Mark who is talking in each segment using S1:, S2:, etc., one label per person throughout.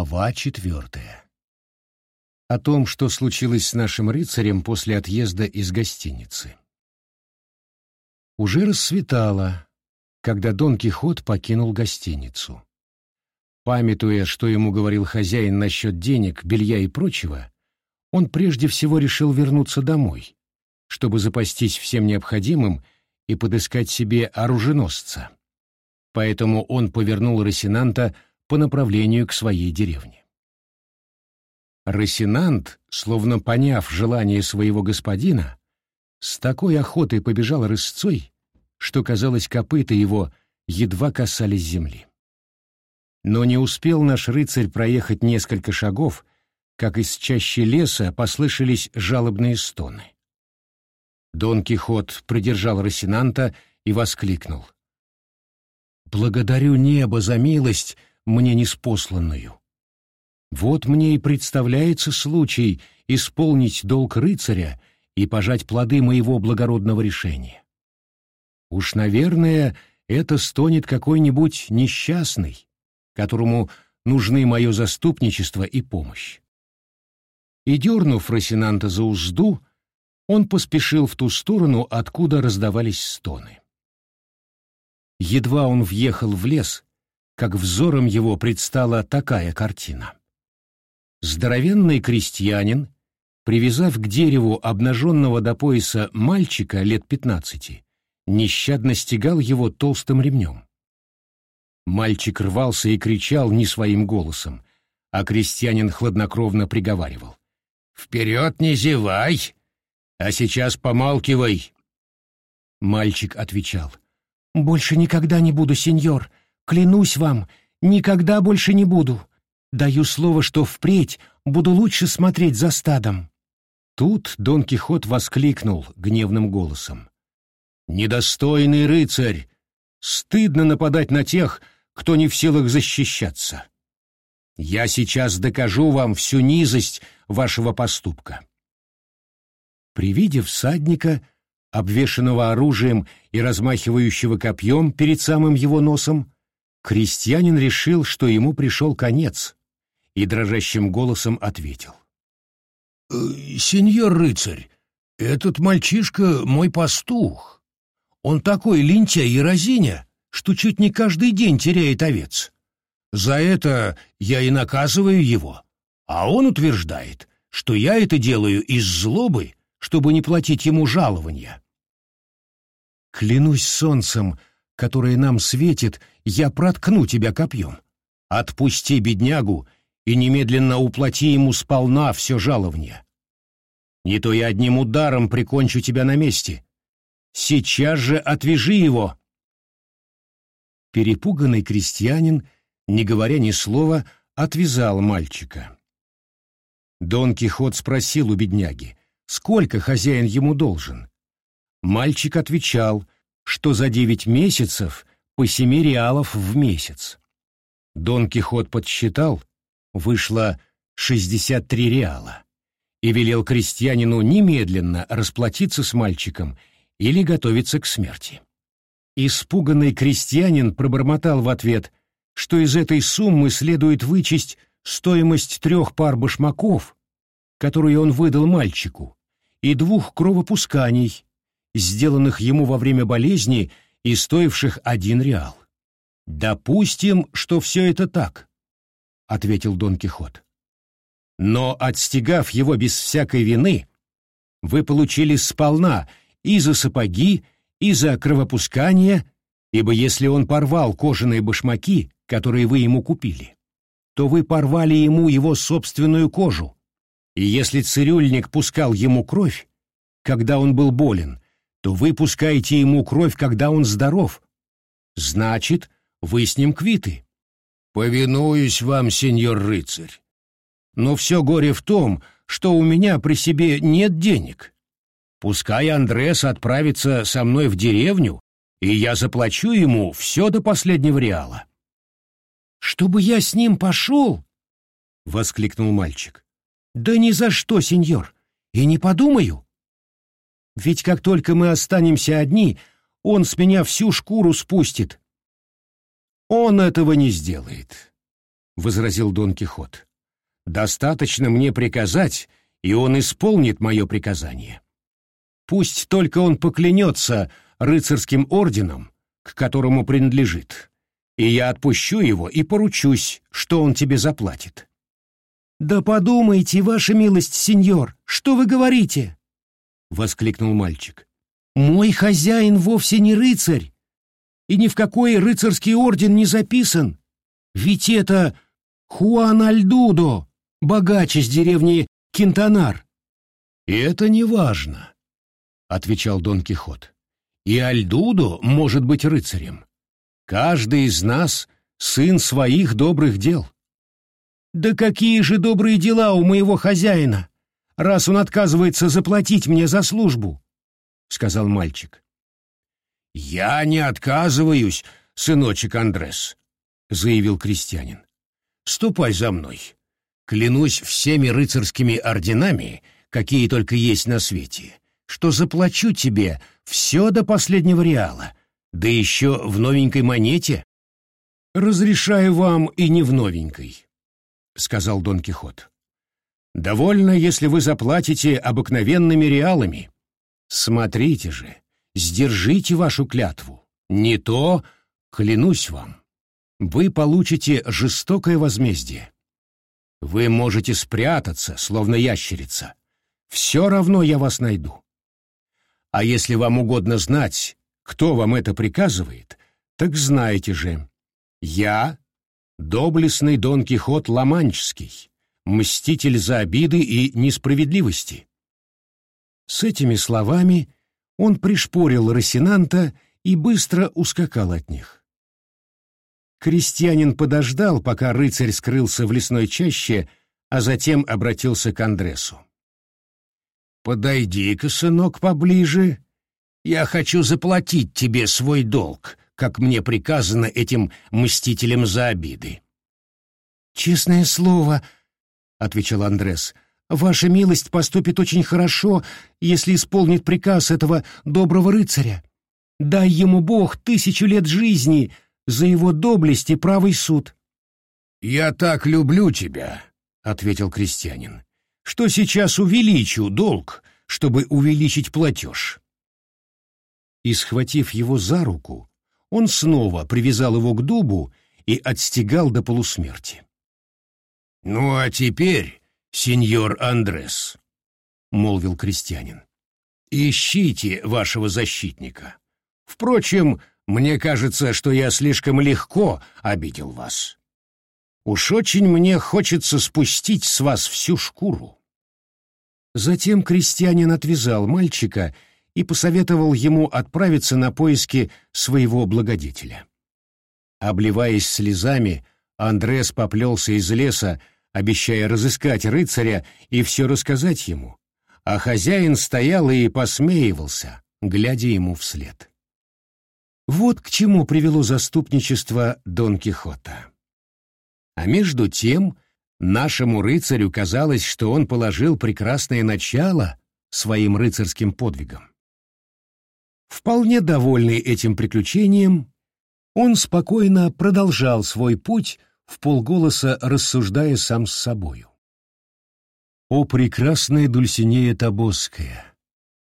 S1: Глава четвертая. О том, что случилось с нашим рыцарем после отъезда из гостиницы. Уже рассветало, когда Дон Кихот покинул гостиницу. Памятуя, что ему говорил хозяин насчет денег, белья и прочего, он прежде всего решил вернуться домой, чтобы запастись всем необходимым и подыскать себе оруженосца. Поэтому он повернул Росинанта по направлению к своей деревне. Росинант, словно поняв желание своего господина, с такой охотой побежал рысцой, что, казалось, копыта его едва касались земли. Но не успел наш рыцарь проехать несколько шагов, как из чащи леса послышались жалобные стоны. Дон Кихот придержал Росинанта и воскликнул. «Благодарю небо за милость, мне неспосланную. Вот мне и представляется случай исполнить долг рыцаря и пожать плоды моего благородного решения. Уж, наверное, это стонет какой-нибудь несчастный, которому нужны мое заступничество и помощь. И, дернув Росинанта за узду, он поспешил в ту сторону, откуда раздавались стоны. Едва он въехал в лес, как взором его предстала такая картина. Здоровенный крестьянин, привязав к дереву обнаженного до пояса мальчика лет пятнадцати, нещадно стегал его толстым ремнем. Мальчик рвался и кричал не своим голосом, а крестьянин хладнокровно приговаривал. «Вперед не зевай! А сейчас помалкивай!» Мальчик отвечал. «Больше никогда не буду, сеньор. Клянусь вам, никогда больше не буду. Даю слово, что впредь буду лучше смотреть за стадом. Тут Дон Кихот воскликнул гневным голосом. «Недостойный рыцарь! Стыдно нападать на тех, кто не в силах защищаться. Я сейчас докажу вам всю низость вашего поступка». При виде всадника, обвешанного оружием и размахивающего копьем перед самым его носом, Крестьянин решил, что ему пришел конец, и дрожащим голосом ответил. «Э, «Сеньор рыцарь, этот мальчишка мой пастух. Он такой лентяй и разиня, что чуть не каждый день теряет овец. За это я и наказываю его, а он утверждает, что я это делаю из злобы, чтобы не платить ему жалования». «Клянусь солнцем, которое нам светит, я проткну тебя копьем. Отпусти беднягу и немедленно уплати ему сполна все жалование. Не то я одним ударом прикончу тебя на месте. Сейчас же отвяжи его!» Перепуганный крестьянин, не говоря ни слова, отвязал мальчика. Дон Кихот спросил у бедняги, сколько хозяин ему должен. Мальчик отвечал, что за девять месяцев по семи реалов в месяц. Дон Кихот подсчитал, вышло 63 реала, и велел крестьянину немедленно расплатиться с мальчиком или готовиться к смерти. Испуганный крестьянин пробормотал в ответ, что из этой суммы следует вычесть стоимость трех пар башмаков, которые он выдал мальчику, и двух кровопусканий, сделанных ему во время болезни и стоивших один реал. «Допустим, что все это так», — ответил Дон Кихот. «Но, отстегав его без всякой вины, вы получили сполна и за сапоги, и за кровопускание, ибо если он порвал кожаные башмаки, которые вы ему купили, то вы порвали ему его собственную кожу, и если цирюльник пускал ему кровь, когда он был болен, то вы пускаете ему кровь, когда он здоров. Значит, вы с ним квиты. Повинуюсь вам, сеньор рыцарь. Но все горе в том, что у меня при себе нет денег. Пускай Андрес отправится со мной в деревню, и я заплачу ему все до последнего реала. «Чтобы я с ним пошел?» — воскликнул мальчик. «Да ни за что, сеньор, и не подумаю. Ведь как только мы останемся одни, он с меня всю шкуру спустит. Он этого не сделает, — возразил Дон Кихот. «Достаточно мне приказать, и он исполнит мое приказание. Пусть только он поклянется рыцарским орденом, к которому принадлежит, и я отпущу его и поручусь, что он тебе заплатит». «Да подумайте, ваша милость, сеньор, что вы говорите?» — воскликнул мальчик. «Мой хозяин вовсе не рыцарь, и ни в какой рыцарский орден не записан. Ведь это Хуан Альдудо, богач из деревни Кинтанар.
S2: «И это не важно», — отвечал Дон Кихот. «И Альдудо может быть рыцарем. Каждый из нас — сын своих добрых дел».
S1: «Да какие же добрые дела у моего хозяина, раз он отказывается заплатить мне за службу», — сказал мальчик.
S2: «Я не отказываюсь, сыночек Андрес», — заявил крестьянин. «Ступай за мной. Клянусь всеми рыцарскими орденами, какие только есть на свете, что заплачу тебе все до последнего реала, да еще в новенькой монете».
S1: «Разрешаю вам и не в новенькой», — сказал Дон Кихот. «Довольно, если вы заплатите обыкновенными реалами. Смотрите же, сдержите вашу клятву. Не то, клянусь вам, вы получите жестокое возмездие. Вы можете спрятаться, словно ящерица. Все равно я вас найду. А если вам угодно знать, кто вам это приказывает, так знаете же, я — доблестный Дон Кихот Ламанческий, мститель за обиды и несправедливости. С этими словами он пришпорил Росинанта и быстро ускакал от них. Крестьянин подождал, пока рыцарь скрылся в лесной чаще, а затем обратился к Андресу.
S2: «Подойди-ка, сынок, поближе. Я хочу заплатить тебе свой долг, как мне приказано этим мстителям за обиды».
S1: «Честное слово», — отвечал Андрес, — Ваша милость поступит очень хорошо, если исполнит приказ этого доброго рыцаря. Дай ему Бог тысячу лет жизни за его доблесть и правый суд».
S2: «Я так люблю тебя», — ответил крестьянин, — «что сейчас увеличу долг, чтобы увеличить платеж».
S1: И, схватив его за руку, он снова привязал его к дубу и отстегал до полусмерти.
S2: «Ну а теперь сеньор Андрес», — молвил крестьянин. «Ищите вашего защитника. Впрочем, мне кажется, что я слишком легко обидел вас. Уж очень мне хочется спустить с вас всю шкуру».
S1: Затем крестьянин отвязал мальчика и посоветовал ему отправиться на поиски своего благодетеля. Обливаясь слезами, Андрес поплелся из леса, обещая разыскать рыцаря и все рассказать ему, а хозяин стоял и посмеивался, глядя ему вслед. Вот к чему привело заступничество Дон Кихота. А между тем нашему рыцарю казалось, что он положил прекрасное начало своим рыцарским подвигам. Вполне довольный этим приключением, он спокойно продолжал свой путь в полголоса рассуждая сам с собою. «О, прекрасная Дульсинея Тобоская!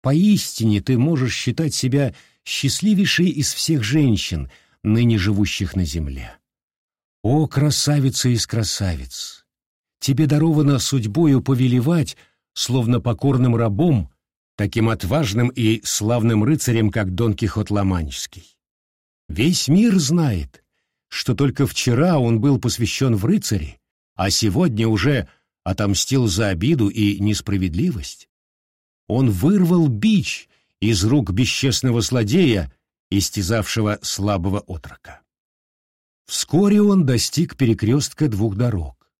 S1: Поистине ты можешь считать себя счастливейшей из всех женщин, ныне живущих на земле. О, красавица из красавиц! Тебе даровано судьбою повелевать, словно покорным рабом, таким отважным и славным рыцарем, как Дон Кихот Ломанческий. Весь мир знает, что только вчера он был посвящен в рыцари, а сегодня уже отомстил за обиду и несправедливость. Он вырвал бич из рук бесчестного злодея, истязавшего слабого отрока. Вскоре он достиг перекрестка двух дорог.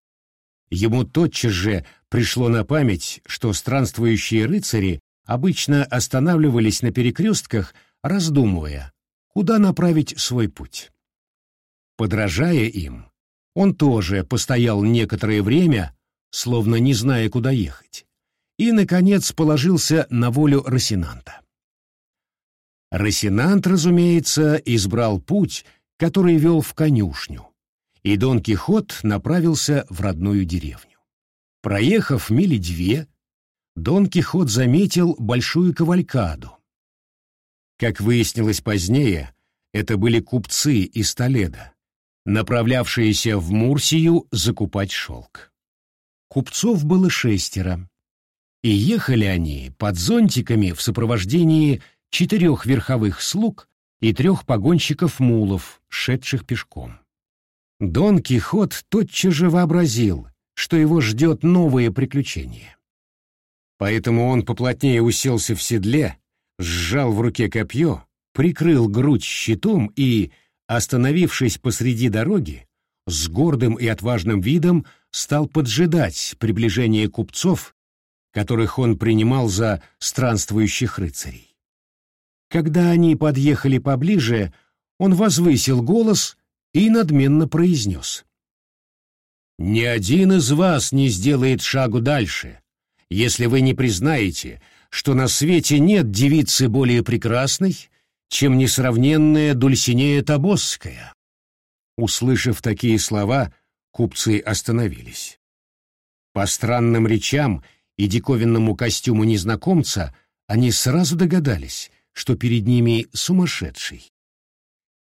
S1: Ему тотчас же пришло на память, что странствующие рыцари обычно останавливались на перекрестках, раздумывая, куда направить свой путь. Подражая им, он тоже постоял некоторое время, словно не зная, куда ехать, и, наконец, положился на волю Росинанта. Росинант, разумеется, избрал путь, который вел в конюшню, и Дон Кихот направился в родную деревню. Проехав мили две, Дон Кихот заметил большую кавалькаду. Как выяснилось позднее, это были купцы из Толеда, направлявшиеся в Мурсию закупать шелк. Купцов было шестеро, и ехали они под зонтиками в сопровождении четырех верховых слуг и трех погонщиков-мулов, шедших пешком. Дон Кихот тотчас же вообразил, что его ждет новое приключение. Поэтому он поплотнее уселся в седле, сжал в руке копье, прикрыл грудь щитом и, остановившись посреди дороги, с гордым и отважным видом стал поджидать приближение купцов, которых он принимал за странствующих рыцарей. Когда они подъехали поближе, он возвысил голос и надменно произнес. «Ни один из вас не сделает шагу дальше, если вы не признаете, что на свете нет девицы более прекрасной, чем несравненная Дульсинея Тобосская». Услышав такие слова, купцы остановились. По странным речам и диковинному костюму незнакомца они сразу догадались, что перед ними сумасшедший.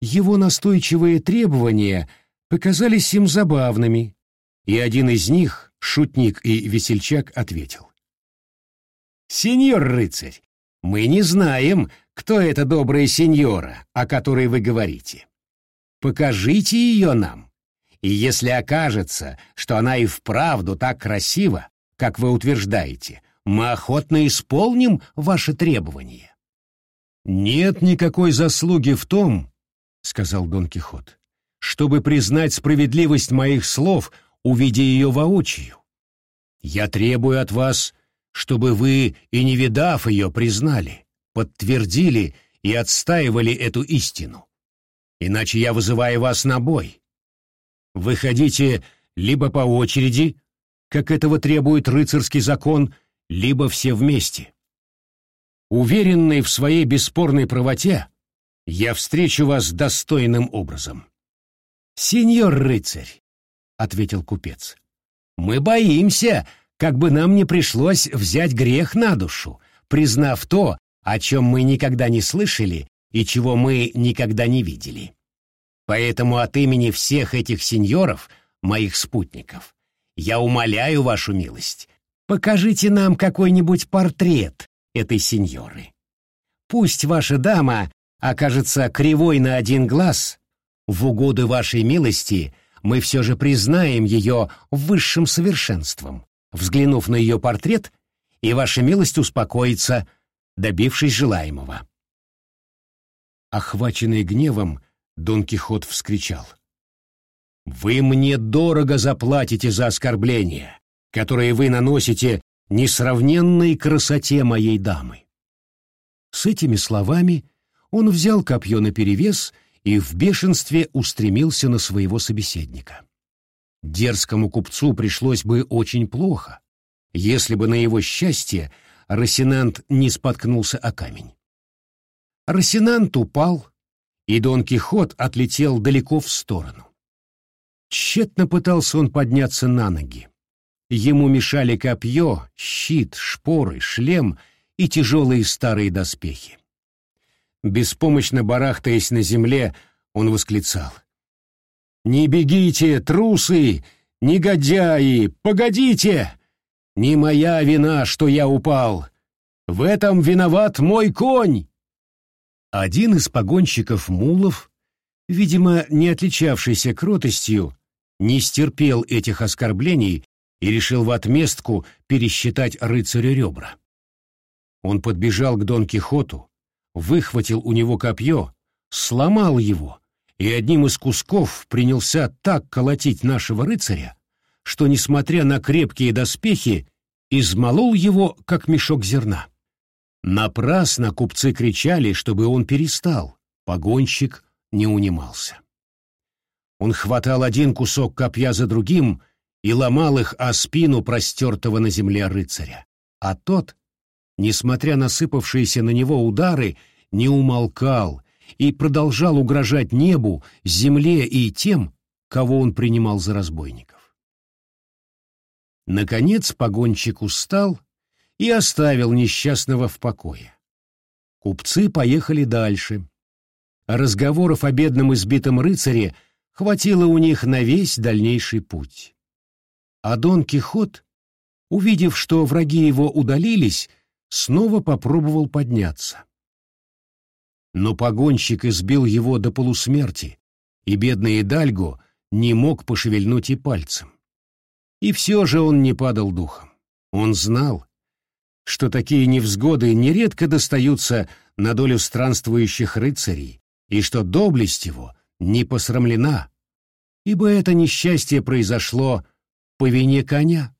S1: Его настойчивые требования показались им забавными, и один из них, шутник и весельчак, ответил. «Сеньор рыцарь, мы не знаем, кто эта добрая сеньора, о которой вы говорите. Покажите ее нам, и если окажется, что она и вправду так красива, как вы утверждаете, мы охотно исполним ваши требования». «Нет никакой заслуги в том, — сказал Дон Кихот, — чтобы признать справедливость моих слов, увидя ее воочию. Я требую от вас, чтобы вы, и не видав ее, признали, подтвердили и отстаивали эту истину. Иначе я вызываю вас на бой. Выходите либо по очереди, как этого требует рыцарский закон, либо все вместе. Уверенный в своей бесспорной правоте, я встречу вас достойным образом. «Сеньор рыцарь», — ответил купец, — «мы боимся, как бы нам не пришлось взять грех на душу, признав то, о чем мы никогда не слышали и чего мы никогда не видели. Поэтому от имени всех этих сеньоров, моих спутников, я умоляю вашу милость, покажите нам какой-нибудь портрет этой сеньоры. Пусть ваша дама окажется кривой на один глаз, в угоду вашей милости мы все же признаем ее высшим совершенством, взглянув на ее портрет, и ваша милость успокоится, добившись желаемого. Охваченный гневом, Дон Кихот вскричал. «Вы мне дорого заплатите за оскорбление, которое вы наносите несравненной красоте моей дамы. С этими словами он взял копье наперевес и в бешенстве устремился на своего собеседника. Дерзкому купцу пришлось бы очень плохо, если бы на его счастье Росинант не споткнулся о камень. Росинант упал, и Дон Кихот отлетел далеко в сторону. Тщетно пытался он подняться на ноги. Ему мешали копье, щит, шпоры, шлем и тяжелые старые доспехи. Беспомощно барахтаясь на земле, он восклицал. «Не бегите, трусы, негодяи, погодите! Не моя вина, что я упал. В этом виноват мой конь!» Один из погонщиков мулов, видимо, не отличавшийся кротостью, не стерпел этих оскорблений и решил в отместку пересчитать рыцарю ребра. Он подбежал к Дон Кихоту, выхватил у него копье, сломал его и одним из кусков принялся так колотить нашего рыцаря, что, несмотря на крепкие доспехи, измолол его, как мешок зерна. Напрасно купцы кричали, чтобы он перестал, погонщик не унимался. Он хватал один кусок копья за другим и ломал их о спину простертого на земле рыцаря. А тот, несмотря на сыпавшиеся на него удары, не умолкал и продолжал угрожать небу, земле и тем, кого он принимал за разбойников. Наконец погонщик устал и оставил несчастного в покое. Купцы поехали дальше. разговоров о бедном избитом рыцаре хватило у них на весь дальнейший путь. А Дон Кихот, увидев, что враги его удалились, снова попробовал подняться. Но погонщик избил его до полусмерти, и бедный Идальго не мог пошевельнуть и пальцем. И все же он не падал духом. Он знал, что такие невзгоды нередко достаются на долю странствующих рыцарей, и что доблесть его не посрамлена, ибо это несчастье произошло по вине коня.